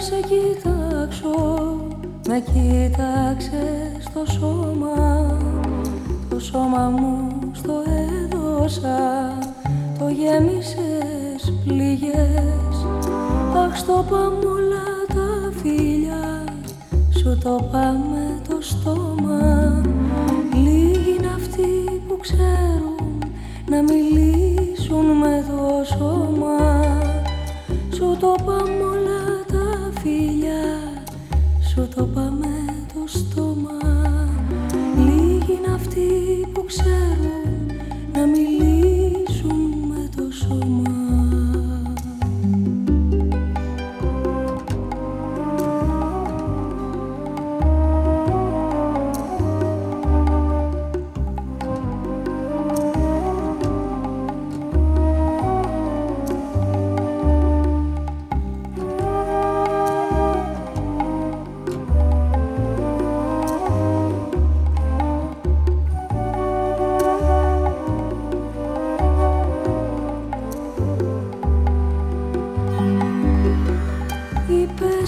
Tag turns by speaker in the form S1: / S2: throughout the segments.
S1: σε κοιτάξω Με κοίταξε στο σώμα. Το σώμα μου στο έδωσα Το γέμισες πληγές. Αχ στο πάμε όλα τα φίλια Σου το πάμε το στόμα. Λίγοι είναι αυτοί που ξέρουν Να μιλήσουν με το σώμα. Σου το πάμε όλα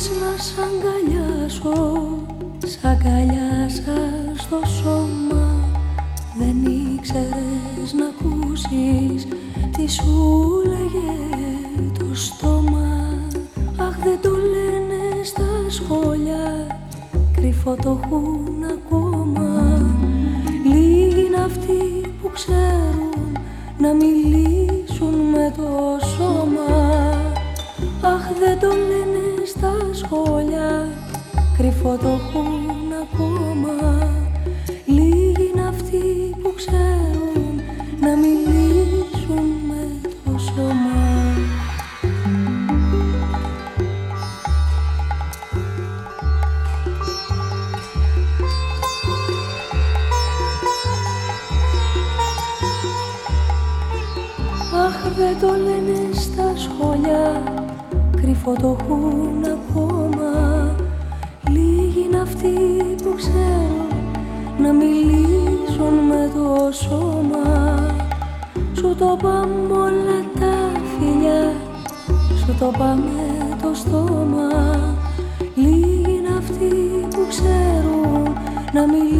S1: Είπες να σ' αγκαλιάσω Σ' αγκαλιάσα στο σώμα. Δεν ήξερες να ακούσεις Τι σου λέγε το στόμα. Αχ δεν το λένε στα σχόλια Κρυφό το έχουν ακόμα. Λίγοι είναι αυτοί που ξέρουν Να μιλήσουν με το σώμα. Αχ δεν το λένε στα σχόλια Κρυφό το έχουν ακόμα Λίγοι είναι αυτοί που ξέρουν Να μιλήσουν με το σώμα. Αχ δεν το λένε στα σχόλια Κρυφό το έχουν ακόμα. Λίγοι είναι αυτοί που ξέρουν Να μιλήσουν με το σώμα. Σου το πάμε όλα τα φιλιά Σου το πάμε το στόμα. Λίγοι είναι αυτοί που ξέρουν Να μιλήσουν